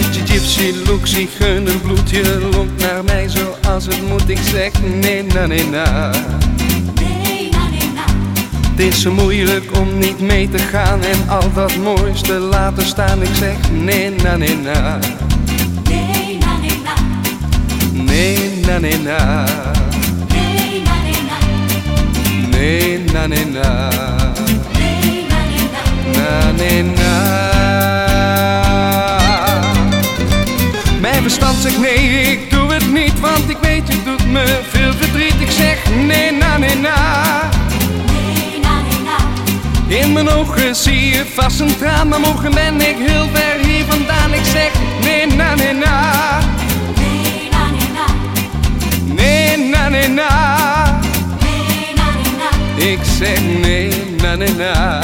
Gypsy look, zigeunerbloed, je lonkt naar mij zoals het moet. Ik zeg nee, na, nee, na. Nee, na, nee, na. Het is zo moeilijk om niet mee te gaan en al dat moois te laten staan. Ik zeg nee, na, nee, na. Nee, na, nee, na. Nee, na, nee, na. Nee, na, nee, na. Nee, na, nee, na. Mijn verstand zegt nee, ik doe het niet, want ik weet je doet me veel verdriet. Ik zeg nee, na, nee, na. In mijn ogen zie je vast een traan, maar morgen ben ik heel ver hier vandaan. Ik zeg nee, na, nee, na. Nee, na, nee, na. Nee, na, nee, na. Nee, na, nee, na. Ik zeg nee. Na, nee, na.